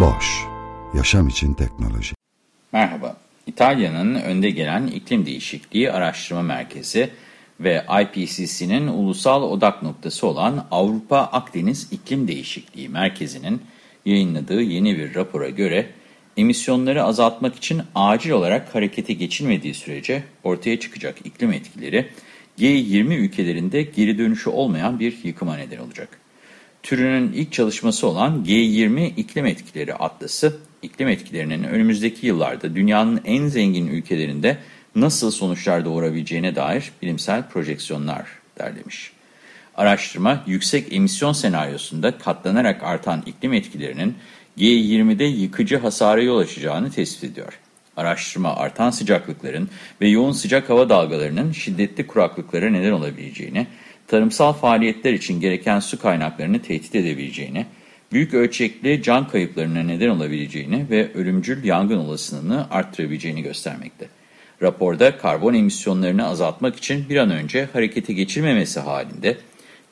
Boş, yaşam için teknoloji. Merhaba, İtalya'nın önde gelen iklim değişikliği araştırma merkezi ve IPCC'nin ulusal odak noktası olan Avrupa Akdeniz İklim Değişikliği Merkezi'nin yayınladığı yeni bir rapora göre emisyonları azaltmak için acil olarak harekete geçilmediği sürece ortaya çıkacak iklim etkileri G20 ülkelerinde geri dönüşü olmayan bir yıkıma neden olacak. Türünün ilk çalışması olan G20 İklim Etkileri Atlası, iklim etkilerinin önümüzdeki yıllarda dünyanın en zengin ülkelerinde nasıl sonuçlar doğurabileceğine dair bilimsel projeksiyonlar derlemiş. Araştırma, yüksek emisyon senaryosunda katlanarak artan iklim etkilerinin G20'de yıkıcı hasara yol açacağını tespit ediyor. Araştırma, artan sıcaklıkların ve yoğun sıcak hava dalgalarının şiddetli kuraklıklara neden olabileceğini, tarımsal faaliyetler için gereken su kaynaklarını tehdit edebileceğini, büyük ölçekli can kayıplarına neden olabileceğini ve ölümcül yangın olasılığını arttırabileceğini göstermekte. Raporda karbon emisyonlarını azaltmak için bir an önce harekete geçirmemesi halinde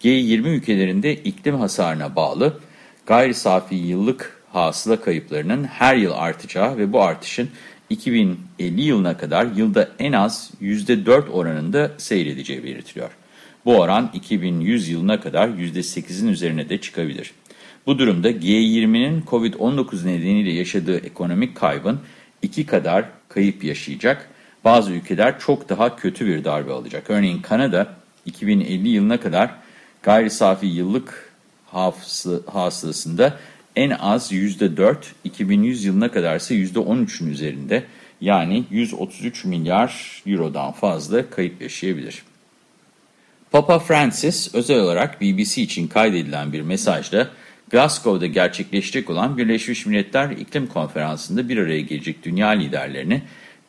G20 ülkelerinde iklim hasarına bağlı gayri safi yıllık hasıla kayıplarının her yıl artacağı ve bu artışın 2050 yılına kadar yılda en az %4 oranında seyredeceği belirtiliyor. Bu oran 2100 yılına kadar %8'in üzerine de çıkabilir. Bu durumda G20'nin COVID-19 nedeniyle yaşadığı ekonomik kaybın iki kadar kayıp yaşayacak. Bazı ülkeler çok daha kötü bir darbe alacak. Örneğin Kanada 2050 yılına kadar gayri safi yıllık hasılasında en az %4, 2100 yılına kadar ise %13'ün üzerinde yani 133 milyar eurodan fazla kayıp yaşayabilir. Papa Francis özel olarak BBC için kaydedilen bir mesajda Glasgow'da gerçekleşecek olan Birleşmiş Milletler İklim Konferansı'nda bir araya gelecek dünya liderlerini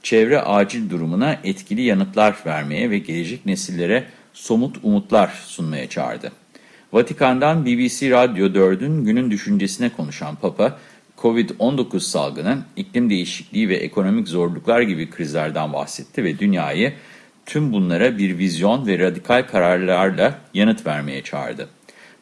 çevre acil durumuna etkili yanıtlar vermeye ve gelecek nesillere somut umutlar sunmaya çağırdı. Vatikan'dan BBC Radyo 4'ün günün düşüncesine konuşan Papa, Covid-19 salgını, iklim değişikliği ve ekonomik zorluklar gibi krizlerden bahsetti ve dünyayı tüm bunlara bir vizyon ve radikal kararlarla yanıt vermeye çağırdı.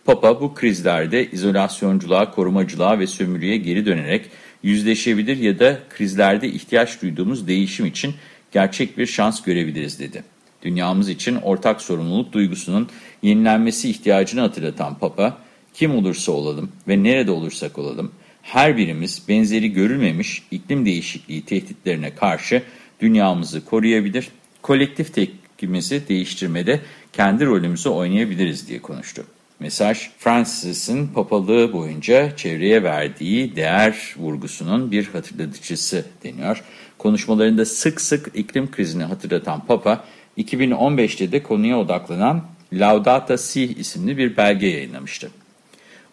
Papa bu krizlerde izolasyonculuğa, korumacılığa ve sömürüye geri dönerek yüzleşebilir ya da krizlerde ihtiyaç duyduğumuz değişim için gerçek bir şans görebiliriz dedi. Dünyamız için ortak sorumluluk duygusunun yenilenmesi ihtiyacını hatırlatan Papa, kim olursa olalım ve nerede olursak olalım, her birimiz benzeri görülmemiş iklim değişikliği tehditlerine karşı dünyamızı koruyabilir, kolektif tepkimizi değiştirmede kendi rolümüzü oynayabiliriz diye konuştu. Mesaj, Francis'in papalığı boyunca çevreye verdiği değer vurgusunun bir hatırlatıcısı deniyor. Konuşmalarında sık sık iklim krizini hatırlatan Papa, 2015'te de konuya odaklanan Laudata Si isimli bir belge yayınlamıştı.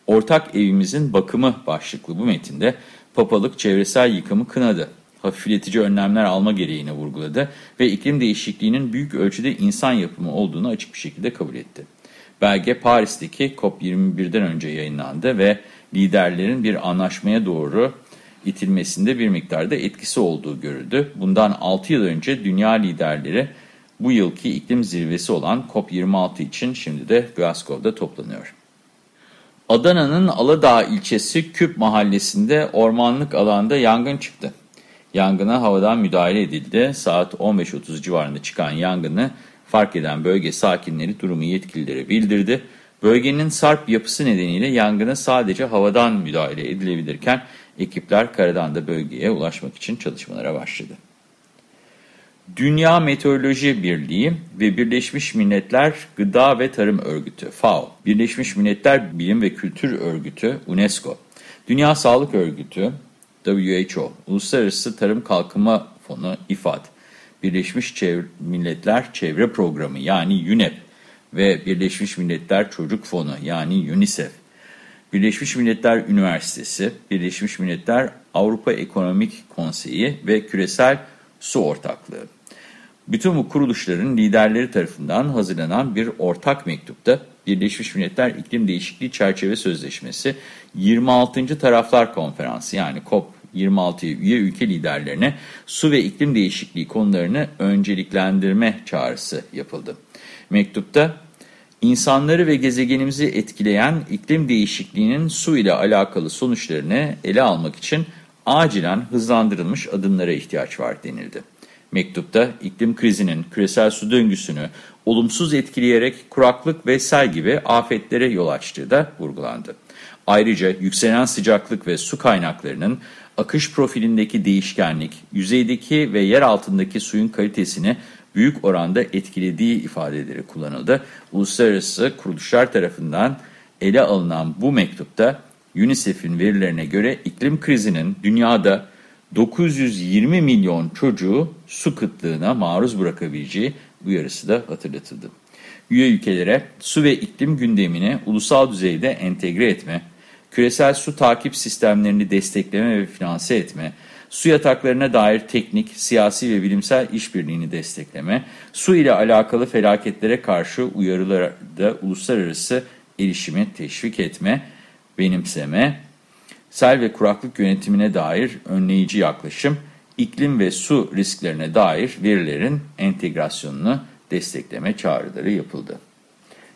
Ortak evimizin bakımı başlıklı bu metinde papalık çevresel yıkımı kınadı. Hafifletici önlemler alma gereğini vurguladı ve iklim değişikliğinin büyük ölçüde insan yapımı olduğunu açık bir şekilde kabul etti. Belge Paris'teki COP21'den önce yayınlandı ve liderlerin bir anlaşmaya doğru itilmesinde bir miktarda etkisi olduğu görüldü. Bundan 6 yıl önce dünya liderleri bu yılki iklim zirvesi olan COP26 için şimdi de Glasgow'da toplanıyor. Adana'nın Aladağ ilçesi Küp mahallesinde ormanlık alanda yangın çıktı. Yangına havadan müdahale edildi. Saat 15.30 civarında çıkan yangını fark eden bölge sakinleri durumu yetkililere bildirdi. Bölgenin sarp yapısı nedeniyle yangına sadece havadan müdahale edilebilirken ekipler karadan da bölgeye ulaşmak için çalışmalara başladı. Dünya Meteoroloji Birliği ve Birleşmiş Milletler Gıda ve Tarım Örgütü FAO, Birleşmiş Milletler Bilim ve Kültür Örgütü UNESCO, Dünya Sağlık Örgütü WHO, Uluslararası Tarım Kalkınma Fonu İFAD, Birleşmiş Milletler Çevre Programı yani UNEP ve Birleşmiş Milletler Çocuk Fonu yani UNICEF, Birleşmiş Milletler Üniversitesi, Birleşmiş Milletler Avrupa Ekonomik Konseyi ve Küresel Su Ortaklığı. Bütün bu kuruluşların liderleri tarafından hazırlanan bir ortak mektupta Birleşmiş Milletler İklim Değişikliği Çerçeve Sözleşmesi 26. Taraflar Konferansı yani COP 26 üye ülke liderlerine su ve iklim değişikliği konularını önceliklendirme çağrısı yapıldı. Mektupta insanları ve gezegenimizi etkileyen iklim değişikliğinin su ile alakalı sonuçlarını ele almak için acilen hızlandırılmış adımlara ihtiyaç var denildi. Mektupta iklim krizinin küresel su döngüsünü olumsuz etkileyerek kuraklık ve sel gibi afetlere yol açtığı da vurgulandı. Ayrıca yükselen sıcaklık ve su kaynaklarının akış profilindeki değişkenlik, yüzeydeki ve yer altındaki suyun kalitesini büyük oranda etkilediği ifadeleri kullanıldı. Uluslararası kuruluşlar tarafından ele alınan bu mektupta UNICEF'in verilerine göre iklim krizinin dünyada 920 milyon çocuğu su kıtlığına maruz bırakabileceği uyarısı da hatırlatıldı. Üye ülkelere su ve iklim gündemine ulusal düzeyde entegre etme, küresel su takip sistemlerini destekleme ve finanse etme, su yataklarına dair teknik, siyasi ve bilimsel işbirliğini destekleme, su ile alakalı felaketlere karşı uyarılarda uluslararası erişimi teşvik etme, benimseme, sel ve kuraklık yönetimine dair önleyici yaklaşım, iklim ve su risklerine dair verilerin entegrasyonunu destekleme çağrıları yapıldı.